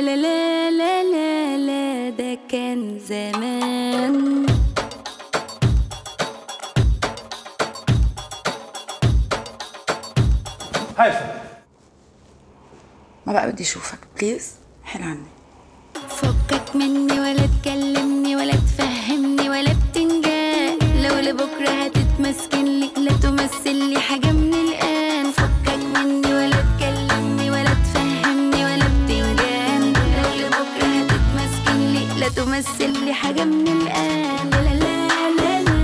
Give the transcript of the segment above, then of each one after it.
لا لا لا لا لا ده كان زمان. هيفا ما بقى بدي أشوفك. بليز حل عني. فكك مني ولا تكلمني ولا تفهمني ولا بتنجان لو لبكرة هتتمسكن تمثل لي حاجة من الآن. لا لا لا لا لا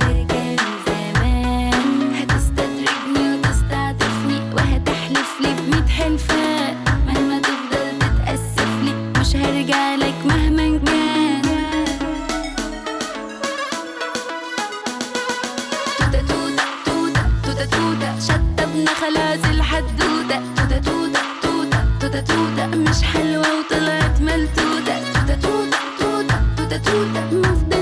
ترجع زمان. هتستدرجني وتستعطفني وهتحلف لي بميت حلفة مهما تفضل تتأسف لي مش هرجع لك مهما كان. توتا توتا توتا توتا توتا شطبنا خلاص الحدوتة توتا توتا توتا توتا توتا مش حلوة وطلعت ملتوتة. tuta, tuta, tuta, tuta, tuta,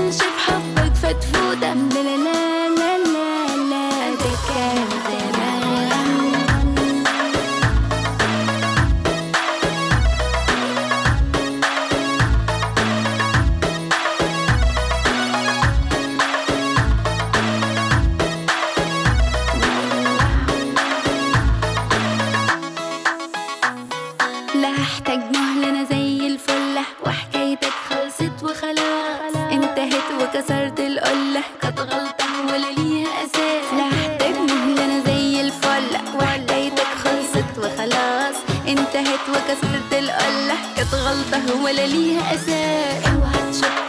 مهلة أنا زي الفلة وحكايتك خلصت وخلاص. انتهت وكسرت القلة. كانت غلطة ولا ليها أساس. لا مهلة أنا زي الفلة وحكايتك خلصت وخلاص. انتهت وكسرت القلة. كانت غلطة ولا ليها أساس. أوعى تشك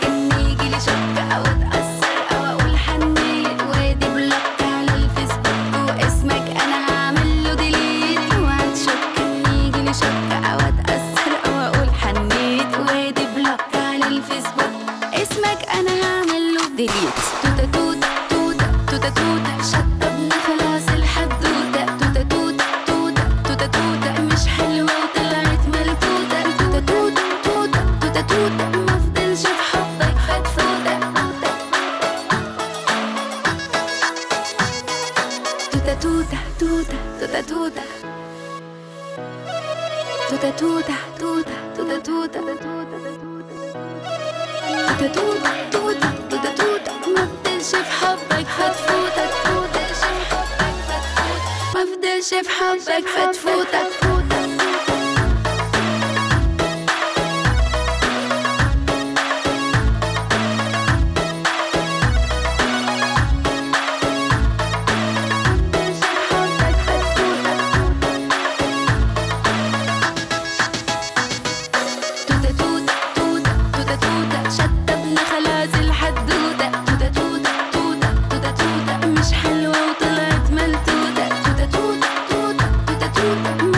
اسمك أنا هعمل له ديليت توتة توتة توتة توتة توتة شطبنا خلاص الحدوتة توتة توتة توتة توتة توتة مش حلوة وطلعت ملكوتة توتة توتة توتة توتة توتة مفضلش في حبك فتفوتة توتة توتة توتة توتة توتة توتة توتة توتة توتة توتة توتة هتدوب تود تود تود ما حبك هتفوت ما فضلش حبك هتفوتك you.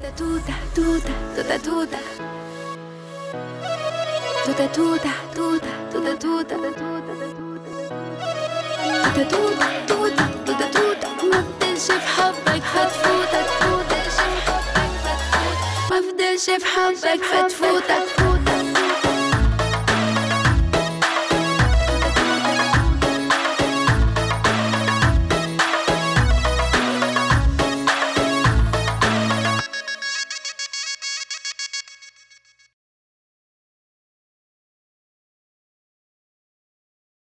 توتة توتة توتة توتة توتة توتة توتة توتة توتة توتة ما في حبك فتفوتة